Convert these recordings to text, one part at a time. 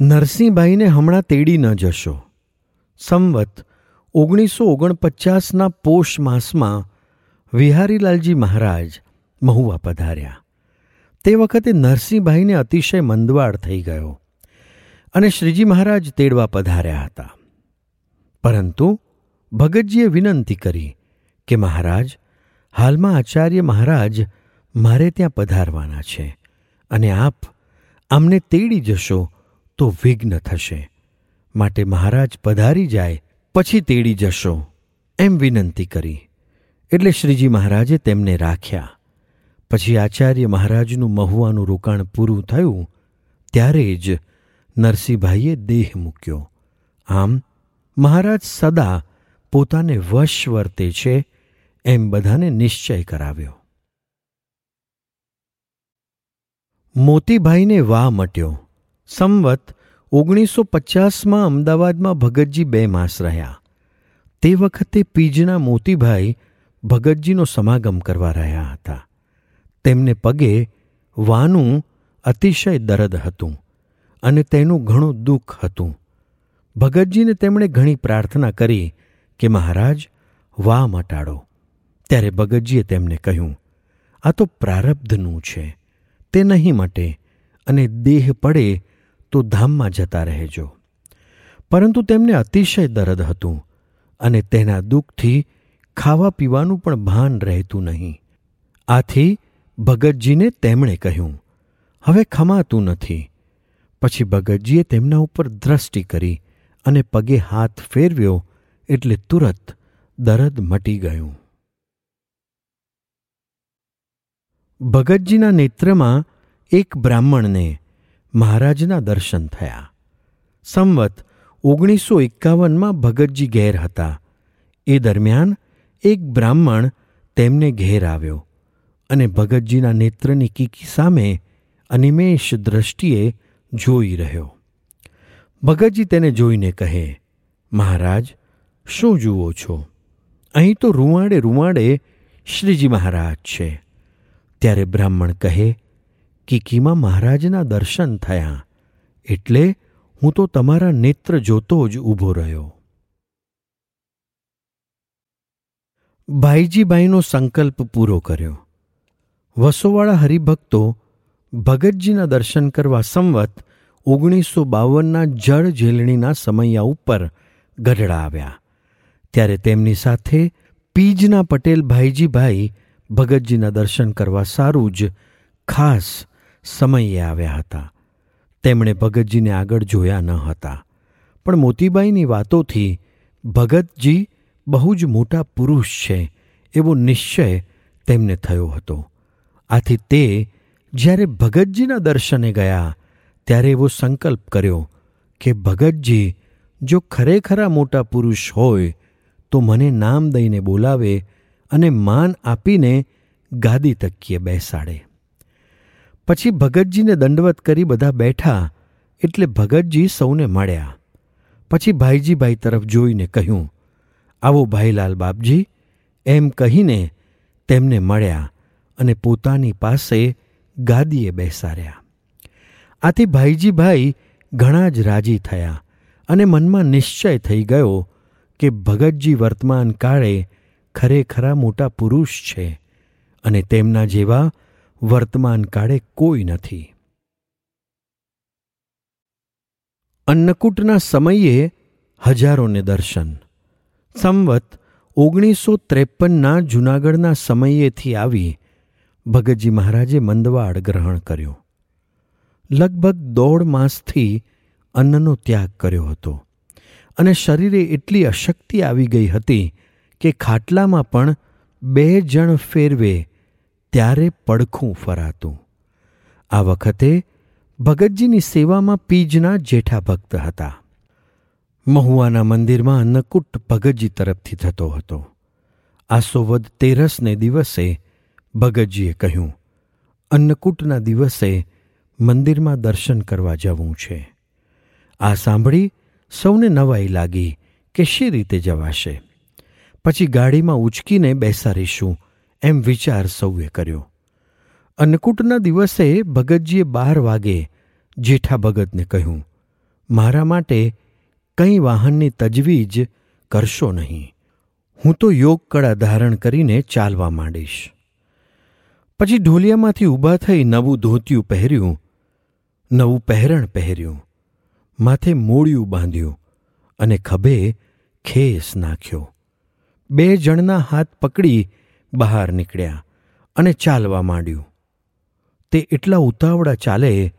નરસિંહભાઈને હમણાં તેડી ન જશો. સંવત ઓગણીસો ઓગણપચાસના પોષ માસમાં વિહારીલાલજી મહારાજ મહુવા પધાર્યા. તે વખતે નરસિંહભાઈને અતિશય મંદવાડ થઈ ગયો અને શ્રીજી મહારાજ તેડવા પધાર્યા હતા. પરંતુ ભગતજીએ વિનંતી કરી કે મહારાજ, હાલમાં આચાર્ય મહારાજ મારે ત્યાં પધારવાના છે અને આપ આમને તેડી જશો તો વિઘ્ન થશે. માટે મહારાજ પધારી જાય, પછી તેડી જશો. એમ વિનંતી કરી. એટલે શ્રીજી મહારાજે તેમને રાખ્યા. પછી આચાર્ય મહારાજનું મહુવાનું રોકાણ પૂરું થયું, ત્યારે જ નરસિંહભાઈએ દેહ મૂક્યો. આમ, મહારાજ સદા પોતાને વશ વર્તે છે, એમ બધાને નિશ્ચય કરાવ્યો. મોતીભાઈને વા મટ્યો. સંવત ઓગણીસો પચાસમાં અમદાવાદમાં ભગતજી બે માસ રહ્યા. તે વખતે પીજના મોતીભાઈ ભગતજીનો સમાગમ કરવા રહ્યા હતા. તેમને પગે વાનું અતિશય દર્દ હતું અને તેનું ઘણું દુઃખ હતું. ભગતજીને તેમણે ઘણી પ્રાર્થના કરી કે, મહારાજ વા મટાડો ત્યારે ભગતજીએ તેમને કહ્યું, આ તો પ્રારબ્ધનું છે. તે નહીં મટે અને દેહ પડે તો ધામમાં જતા રહેજો. પરંતુ તેમને અતિશય દર્દ હતું અને તેના દુઃખથી ખાવા પીવાનું પણ ભાન રહેતું નહીં. આથી ભગતજીને તેમણે કહ્યું, હવે ખમાતું નથી. પછી ભગતજીએ તેમના ઉપર દ્રષ્ટિ કરી અને પગે હાથ ફેરવ્યો એટલે તુરત દરદ મટી ગયું. ભગતજીના નેત્રમાં એક બ્રાહ્મણને મહારાજના દર્શન થયા. સંવત ઓગણીસો એકાવનમાં ભગતજી ઘેર હતા. એ દરમિયાન એક બ્રાહ્મણ તેમને ઘેર આવ્યો અને ભગતજીના નેત્રની કીકી સામે અનિમેષ દ્રષ્ટિએ જોઈ રહ્યો. ભગતજી તેને જોઈને કહે, મહારાજ, શું જુઓ છો? અહીં તો રૂવાડે રૂવાડે શ્રીજી મહારાજ છે. ત્યારે બ્રાહ્મણ કહે કીકીમાં મહારાજના દર્શન થયા. એટલે હું તો તમારા નેત્ર જોતો જ ઊભો રહ્યો. ભાઈજીભાઈનો સંકલ્પ પૂરો કર્યો. વસોવાળા હરિભક્તો ભગતજીના દર્શન કરવા સંવત ઓગણીસો બાવનના જળ ઝેલણીના સમૈયા ઉપર ગઢડા આવ્યા. ત્યારે તેમની સાથે પીજના પટેલ ભાઈજીભાઈ ભગતજીના દર્શન કરવા સારું જ ખાસ સમયે આવ્યા હતા. તેમણે ભગતજીને આગળ જોયા ન હતા. પણ મોતીબાઈની વાતોથી ભગતજી બહુ જ મોટા પુરુષ છે એવો નિશ્ચય તેમને થયો હતો. આથી તે જ્યારે ભગતજીના દર્શને ગયા, ત્યારે એવો સંકલ્પ કર્યો કે, ભગતજી, જો ખરેખરા મોટા પુરુષ હોય, તો મને નામ દઈને બોલાવે અને માન આપીને ગાદી તકીએ બેસાડે. પછી ભગતજીને દંડવત કરી બધા બેઠા એટલે ભગતજી સૌને મળ્યા. પછી ભાઈજીભાઈ તરફ જોઈને કહ્યું, આવો ભાઈલાલ બાપજી. એમ કહીને તેમને મળ્યા અને પોતાની પાસે ગાદીએ બેસાડ્યા. આથી ભાઈજીભાઈ ઘણા જ રાજી થયા અને મનમાં નિશ્ચય થઈ ગયો કે ભગતજી વર્તમાન કાળે ખરેખરા મોટા પુરુષ છે અને તેમના જેવા વર્તમાન કાળે કોઈ નથી. અન્નકૂટના સમયે હજારોને દર્શન. સંવત ઓગણીસો ત્રેપનના જૂનાગઢના સમયેથી આવી ભગતજી મહારાજે મંદવાડ ગ્રહણ કર્યો. લગભગ દોઢ માસથી અન્નનો ત્યાગ કર્યો હતો અને શરીરે એટલી અશક્તિ આવી ગઈ હતી કે ખાટલામાં પણ બે જણ ફેરવે ત્યારે પડખું ફરાતું. આ વખતે ભગતજીની સેવામાં પીજના જેઠા ભક્ત હતા. મહુવાના મંદિરમાં અન્નકૂટ ભગતજી તરફથી થતો હતો. આસોવદ તેરસને દિવસે ભગતજીએ કહ્યું, અન્નકૂટના દિવસે મંદિરમાં દર્શન કરવા જવું છે. આ સાંભળી સૌને નવાઈ લાગી કે શી રીતે જવાશે? પછી ગાડીમાં ઉચકીને બેસાડીશું એમ વિચાર સૌએ કર્યો. અન્નકૂટના દિવસે ભગતજીએ બાર વાગે જેઠા ભગતને કહ્યું, મારા માટે કંઈ વાહનની તજવીજ કરશો નહીં. હું તો યોગ કળા ધારણ કરીને ચાલવા માંડીશ. પછી ઢોલિયામાંથી ઊભા થઈ નવું ધોતિયું પહેર્યું, નવું પહેરણ પહેર્યું, માથે મોડિયું બાંધ્યું અને ખભે ખેસ નાખ્યો. બે જણના હાથ પકડી બહાર નીકળ્યા અને ચાલવા માંડ્યું. તે એટલા ઉતાવળા ચાલે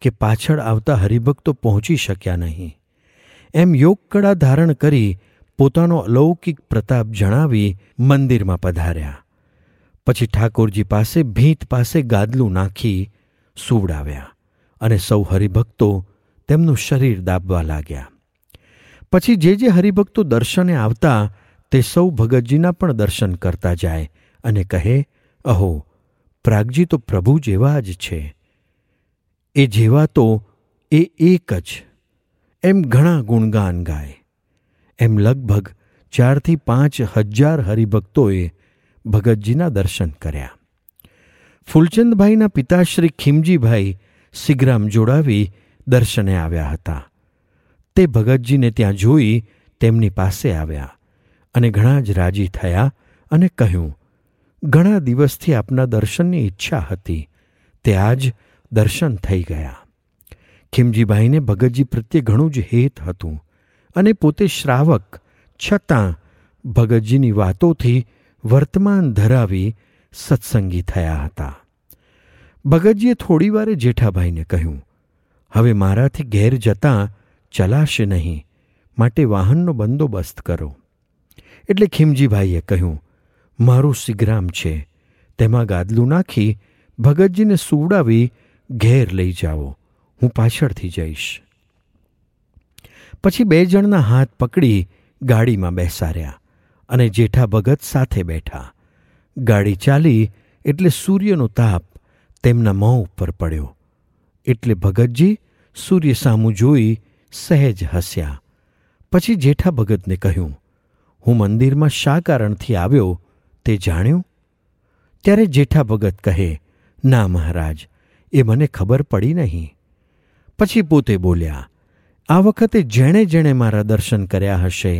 કે પાછળ આવતા હરિભક્તો પહોંચી શક્યા નહીં. એમ યોગકળા ધારણ કરી પોતાનો અલૌકિક પ્રતાપ જણાવી મંદિરમાં પધાર્યા. પછી ઠાકોરજી પાસે ભીંત પાસે ગાદલું નાખી સુવડાવ્યા અને સૌ હરિભક્તો તેમનું શરીર દાબવા લાગ્યા. પછી જે જે હરિભક્તો દર્શને આવતા તે સૌ ભગતજીના પણ દર્શન કરતા જાય અને કહે, અહો, પ્રાગજી તો પ્રભુ જેવા જ છે. એ જેવા તો એ એક જ. એમ ઘણા ગુણગાન ગાય. એમ લગભગ ચારથી પાંચ હજાર હરિભક્તોએ ભગતજીના દર્શન કર્યા. ફૂલચંદભાઈના પિતાશ્રી ખીમજીભાઈ સિગ્રામ જોડાવી દર્શને આવ્યા હતા. તે ભગતજીને ત્યાં જોઈ તેમની પાસે આવ્યા. અને ઘણા જ રાજી થયા અને કહ્યું, ઘણા દિવસથી આપના દર્શનની ઈચ્છા હતી. તે આજ દર્શન થઈ ગયા. ખીમજીભાઈને ભગતજી પ્રત્યે ઘણું જ હેત હતું અને પોતે શ્રાવક, છતાં ભગતજીની વાતોથી વર્તમાન ધરાવી સત્સંગી થયા હતા. ભગતજીએ થોડીવારે જેઠાભાઈને કહ્યું, હવે મારાથી ઘેર જતાં ચલાશે નહીં. માટે વાહનનો બંદોબસ્ત કરો. એટલે ખીમજીભાઈએ કહ્યું, મારું સિગ્રામ છે, તેમાં ગાદલું નાખી ભગતજીને સુવડાવી ઘેર લઈ જાઓ, હું પાછળથી જઈશ. પછી બે જણના હાથ પકડી ગાડીમાં બેસાર્યા અને જેઠા ભગત સાથે બેઠા. ગાડી ચાલી એટલે સૂર્યનો તાપ તેમના મોં ઉપર પડ્યો. એટલે ભગતજી સૂર્ય સામું જોઈ સહેજ હસ્યા. પછી જેઠા ભગતને કહ્યું હું મંદિરમાં શા કારણથી આવ્યો તે જાણ્યું? ત્યારે જેઠા ભગત કહે, ના મહારાજ, એ મને ખબર પડી નહીં. પછી પોતે બોલ્યા, આ વખતે જેણે જેણે મારા દર્શન કર્યા હશે,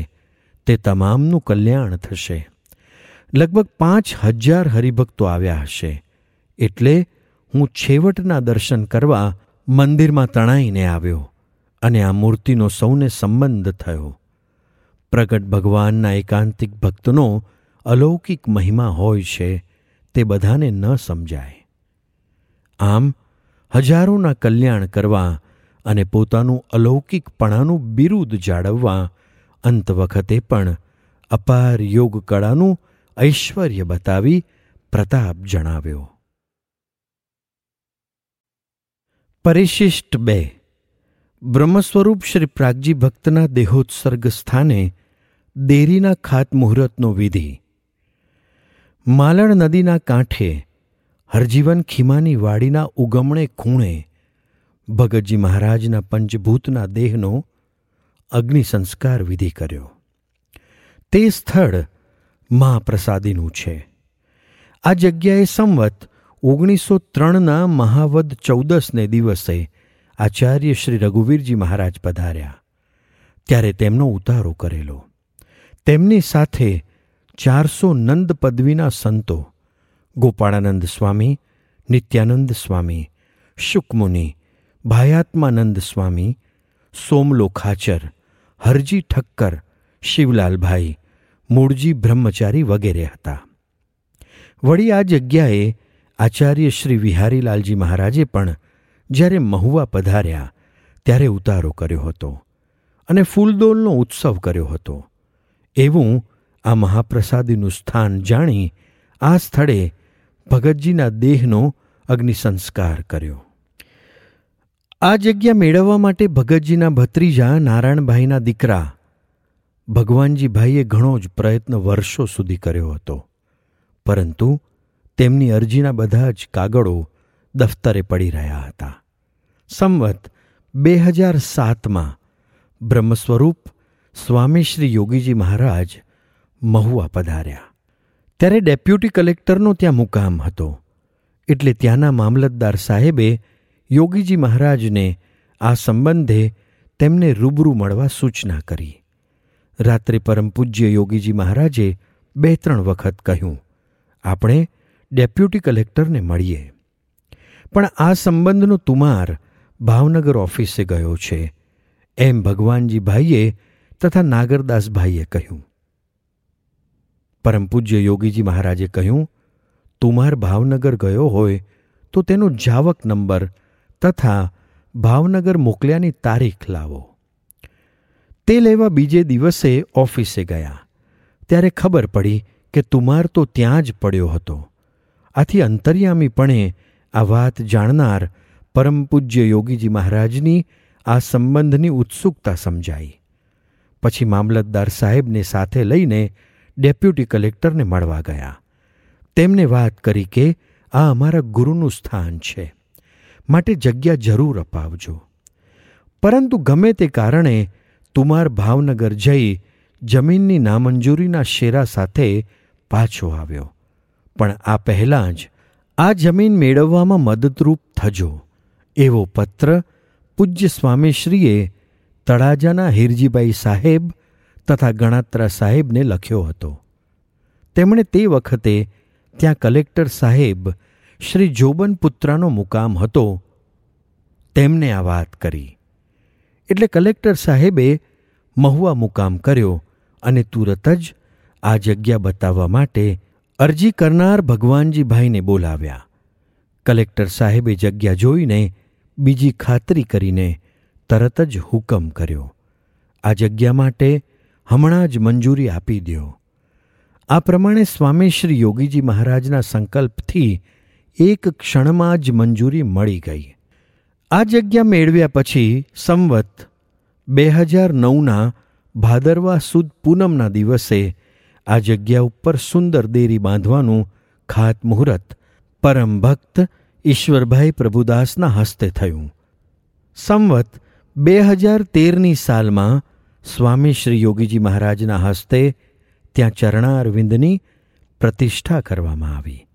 તે તમામનું કલ્યાણ થશે. લગભગ પાંચ હજાર હરિભક્તો આવ્યા હશે, એટલે હું છેવટના દર્શન કરવા મંદિરમાં તણાઈને આવ્યો અને આ મૂર્તિનો સૌને સંબંધ થયો. પ્રગટ ભગવાનના એકાંતિક ભક્તનો અલૌકિક મહિમા હોય છે તે બધાને ન સમજાય. આમ હજારોના કલ્યાણ કરવા અને પોતાનું અલૌકિકપણાનું બિરુદ જાળવવા અંત વખતે પણ અપાર યોગ કળાનું ઐશ્વર્ય બતાવી પ્રતાપ જણાવ્યો. પરિશિષ્ટ બે. બ્રહ્મસ્વરૂપ શ્રી પ્રાગજી ભક્તના દેહોત્સર્ગ સ્થાને દેરીના ખાતમુહૂર્તનો વિધિ. માલણ નદીના કાંઠે હરજીવન ખીમાની વાડીના ઉગમણે ખૂણે ભગતજી મહારાજના પંચભૂતના દેહનો અગ્નિ સંસ્કાર વિધિ કર્યો. તે સ્થળ મહાપ્રસાદીનું છે. આ જગ્યાએ સંવત ઓગણીસો ત્રણના મહાવદ ચૌદસને દિવસે આચાર્ય શ્રી રઘુવીરજી મહારાજ પધાર્યા. ત્યારે તેમનો ઉતારો કરેલો. તેમની સાથે ચારસો નંદ પદવીના સંતો ગોપાળાનંદ સ્વામી, નિત્યાનંદ સ્વામી, શુકમુનિ, ભાયાત્માનંદ સ્વામી સોમલો ખાચર હરજી ઠક્કર, શિવલાલભાઈ, મૂળજી બ્રહ્મચારી વગેરે હતા. વળી આ જગ્યાએ આચાર્ય શ્રી વિહારીલાલજી મહારાજે પણ જ્યારે મહુવા પધાર્યા ત્યારે ઉતારો કર્યો હતો અને ફૂલદોલનો ઉત્સવ કર્યો હતો. એવું આ મહાપ્રસાદીનું સ્થાન જાણી આ સ્થળે ભગતજીના દેહનો અગ્નિસંસ્કાર કર્યો. આ જગ્યા મેળવવા માટે ભગતજીના ભત્રીજા નારાયણભાઈના દીકરા ભગવાનજીભાઈએ ઘણો જ પ્રયત્ન વર્ષો સુધી કર્યો હતો. પરંતુ તેમની અરજીના બધા જ કાગળો દફતરે પડી રહ્યા હતા. સંવત બે હજાર સાતમાં બ્રહ્મ સ્વરૂપ સ્વામી શ્રી યોગીજી મહારાજ મહુવા પધાર્યા. ત્યારે ડેપ્યુટી કલેક્ટરનો ત્યાં મુકામ હતો. એટલે ત્યાંના મામલતદાર સાહેબે યોગીજી મહારાજને આ સંબંધે તેમને રૂબરૂ મળવા સૂચના કરી. રાત્રે પરમ પૂજ્ય યોગીજી મહારાજે બે ત્રણ વખત કહ્યું, આપણે ડેપ્યુટી કલેક્ટરને મળીએ. પણ આ સંબંધનો તુમાર ભાવનગર ઓફિસે ગયો છે. એમ ભગવાનજી ભાઈએ તથા નાગરદાસભાઈએ કહ્યું, પરમ પૂજ્ય યોગીજી મહારાજે કહ્યું તુમાર ભાવનગર ગયો હોય તો તેનો જાવક નંબર તથા ભાવનગર મોકલ્યાની તારીખ લાવો. તે લેવા બીજે દિવસે ઓફિસે ગયા. ત્યારે ખબર પડી કે તુમાર તો ત્યાં જ પડ્યો હતો. આથી અંતર્યામીપણે આ વાત જાણનાર પરમ પૂજ્ય યોગીજી મહારાજની આ સંબંધની ઉત્સુકતા સમજાઈ. પછી મામલતદાર સાહેબને સાથે લઈને ડેપ્યુટી કલેક્ટરને મળવા ગયા. તેમને વાત કરી કે આ અમારા ગુરુનું સ્થાન છે. માટે જગ્યા જરૂર અપાવજો. પરંતુ ગમે તે કારણે તુમાર ભાવનગર જઈ જમીનની નામંજૂરીના શેરા સાથે પાછો આવ્યો. પણ આ પહેલાં જ આ જમીન મેળવવામાં મદદરૂપ થજો, એવો પત્ર પૂજ્ય સ્વામીશ્રીએ તળાજાના હિરજીભાઈ સાહેબ તથા ગણાત્રા સાહેબને લખ્યો હતો. તેમણે તે વખતે ત્યાં કલેક્ટર સાહેબ શ્રી જોબન પુત્રાનો મુકામ હતો. તેમને આ વાત કરી. એટલે કલેક્ટર સાહેબે મહુવા મુકામ કર્યો અને તુરત જ આ જગ્યા બતાવવા માટે અરજી કરનાર ભગવાનજીભાઈને બોલાવ્યા. કલેક્ટર સાહેબે જગ્યા જોઈને બીજી ખાતરી કરીને તરત જ હુકમ કર્યો. આ જગ્યા માટે હમણાં જ મંજૂરી આપી દો આ પ્રમાણે સ્વામી શ્રી યોગીજી મહારાજના સંકલ્પથી એક ક્ષણમાં જ મંજૂરી મળી ગઈ. આ જગ્યા મેળવ્યા પછી સંવત બે હજાર નવના ભાદરવા સુદ પૂનમના દિવસે આ જગ્યા ઉપર સુંદર દેરી બાંધવાનું ખાતમુહૂર્ત પરમ ભક્ત ઈશ્વરભાઈ પ્રભુદાસના હસ્તે થયું. સંવત બે હજાર તેરની સાલમાં સ્વામી શ્રી યોગીજી મહારાજના હસ્તે ત્યાં ચરણારવિંદની પ્રતિષ્ઠા કરવામાં આવી.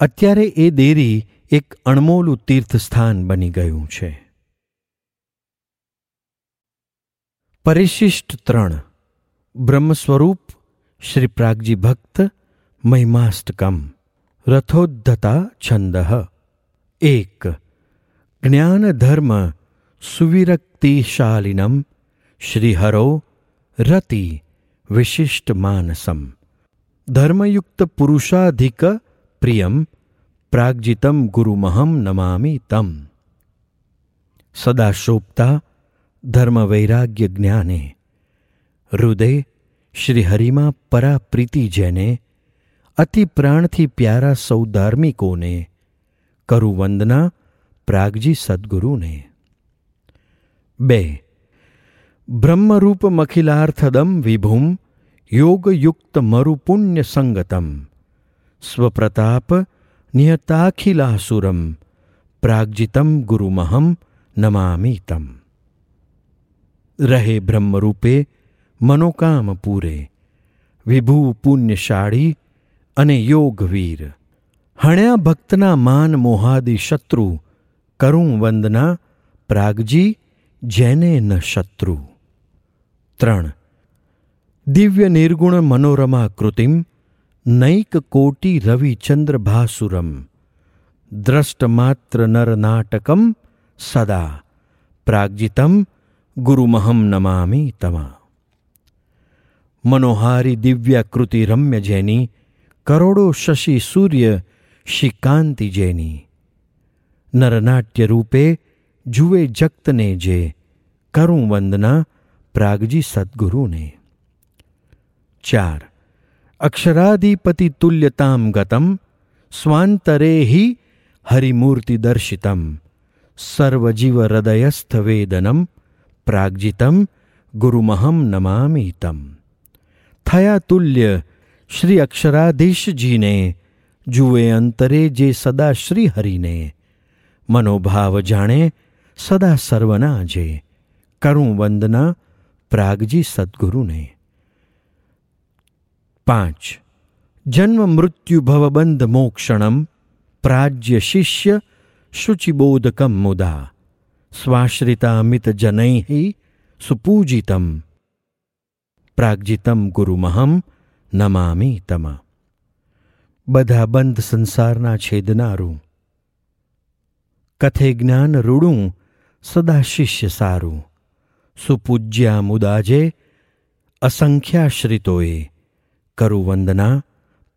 અત્યારે એ દેરી એક અણમોલું તીર્થસ્થાન બની ગયું છે. પરિશિષ્ટ ત્રણ, બ્રહ્મસ્વરૂપ શ્રી પ્રાગજી ભક્ત મહિમાષ્ટકમ રથોદ્ધતા છંદ. એક, જ્ઞાન ધર્મ સુવિરક્તિશાલિનમ શ્રીહરો રતિ વિશિષ્ટ માનસમ ધર્મયુક્ત પુરુષાધિક પ્રિયમ પ્રાગજિતમ ગુરુમહમ નમામી તમ સદાશોભતા ધર્મવૈરાગ્ય ધર્મ વૈરાગ્ય જ્ઞાને હૃદય શ્રીહરિમાં પરા પ્રીતિ જેને અતિ પ્રાણથી પ્યારા સૌ ધાર્મિકોને કરું વંદના પ્રાગજી સદગુરુને બે. બ્રહ્મરૂપ મખિલાર્થદમ વિભુમ, યોગયુક્ત મરુપુણ્ય સંગતમ. સ્વપ્રતાપ નિયતાખિલાસુરમ, પ્રાગજિતમ ગુરુમહમ નમામી તમ રહે બ્રહ્મરૂપે મનોકામ પૂરે વિભૂ પુણ્યશાળી અને યોગવીર. હણ્યા ભક્તના માન મોહાદિ શત્રુ કરું વંદના પ્રાગજી જેને ન શત્રુ. ત્રણ. દિવ્ય નિર્ગુણ મનોરમા કૃતિમ, નૈક કોટી રવિચંદ્ર ભાસુરમ. દ્રષ્ટમાત્ર નરનાટકમ સદા. પ્રાગજિતમ, ગુરુમહમ નમામી તમા. મનોહારી દિવ્યાકૃતિ રમ્ય જેની, કરોડો શશી સૂર્ય શિકાંતિ જેની. નરનાટ્ય રૂપે જુએ જગતને જે કરું વંદના પ્રાગજી સદગુરુને. ચાર. અક્ષરાધિપતિ તુલ્યતામ ગતમ, સ્વાંતરે હિ હરિમૂર્તિદર્શિતમ સર્વજીવ હૃદયસ્થ વેદનમ પ્રાગજિતમ, ગુરુમહમ નમામી તમ થયા તુલ્ય શ્રી અક્ષરાધીશજીને, જુએ અંતરે જે સદા શ્રી હરિને. મનોભાવ જાણે સદા સર્વના જે કરું વંદના પ્રાગજી સદગુરુને. પાંચ. જન્મ મૃત્યુ ભવબંધ મોક્ષણમ પ્રાજ્ય શિષ્ય શુચિબોધકમ મુદા સ્વાશ્રિતામિતજનૈः સુપૂજિતમ. પ્રાગજિતમ ગુરુમહમ નમામી તમ. બધા બંધ સંસારના છેદનારું. કથે જ્ઞાન રૂડું સદા શિષ્ય સારું. સુપૂજ્યા મુદાજે, અસંખ્યાશ્રિતોએ કરું વંદના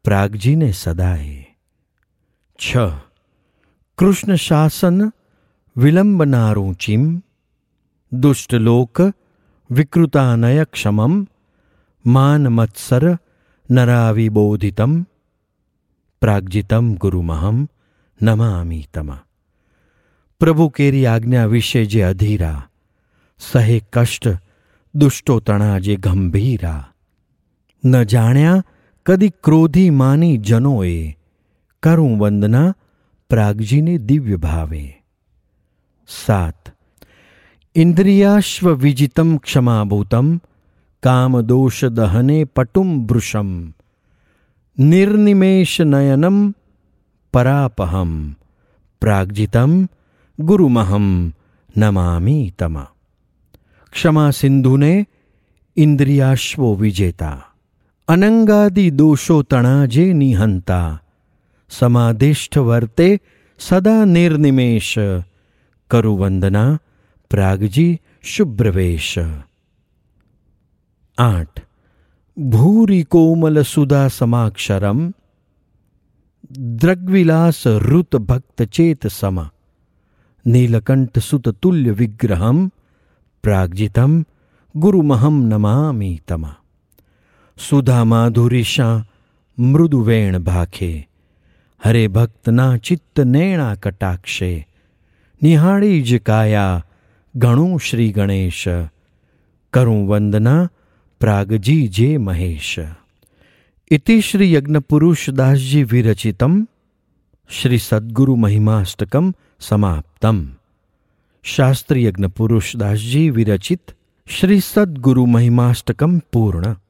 પ્રાગજીને સદાએ. છ. કૃષ્ણ શાસન વિલંબનારું ચીમ દુષ્ટલોક વિકૃતાનય ક્ષમમ માન મત્સર નરાવિબોધિતમ, પ્રાગજિતમ ગુરુમહમ નમામી તમ. પ્રભુ કેરી આજ્ઞા વિશે જે અધીરા, સહે કષ્ટ દુષ્ટો તણા જે ગંભીરા. ન જાણ્યા કદી ક્રોધી માની જનોએ કરું વંદના પ્રાગજીને દિવ્ય ભાવે. સાત, ઇન્દ્રિયાશ્વ વિજિતમ ક્ષમાભૂતમ કામદોષ દહને પટુમ વૃષમ, નિર્નિમેષ નયનમ પરાપહમ પ્રાગજિતમ ગુરુમહમ નમામી તમા ક્ષમા સિંધુને ઇન્દ્રિયાશ્વો વિજેતા અનંગાદિ દોષો તણા જે નિહંતા સમાધિષ્ઠ વર્તે સદા નિર્નિમેશ કરુવંદના પ્રાગજી શુભ્રવેશ આઠ ભૂરી કોમલ સુધા સમાક્ષરમ દ્રગ્વિલાસ ઋત ભક્ત ચેત સમ નીલકંઠ સુત તુલ્ય વિગ્રહમ પ્રાગજિતમ ગુરુમહમ નમામી તમ સુધા માધુરીશા મૃદુવેણ ભાખે હરે ભક્તના ચિત્ત નેણા કટાક્ષે નિહાળી જ કાયા ગણું શ્રી ગણેશ કરું વંદના પ્રાગજી જે મહેશ ઇતિ શ્રી યજ્ઞપુરુષદાસજી વિરચિતમ શ્રી સદ્ગુરુ મહિમાષ્ટકમ સમાપ્તમ. શાસ્ત્રીયજ્ઞ પુરુષદાસજી વિરચિત શ્રી સદ્ગુરુ મહિમાષ્ટકમ પૂર્ણ.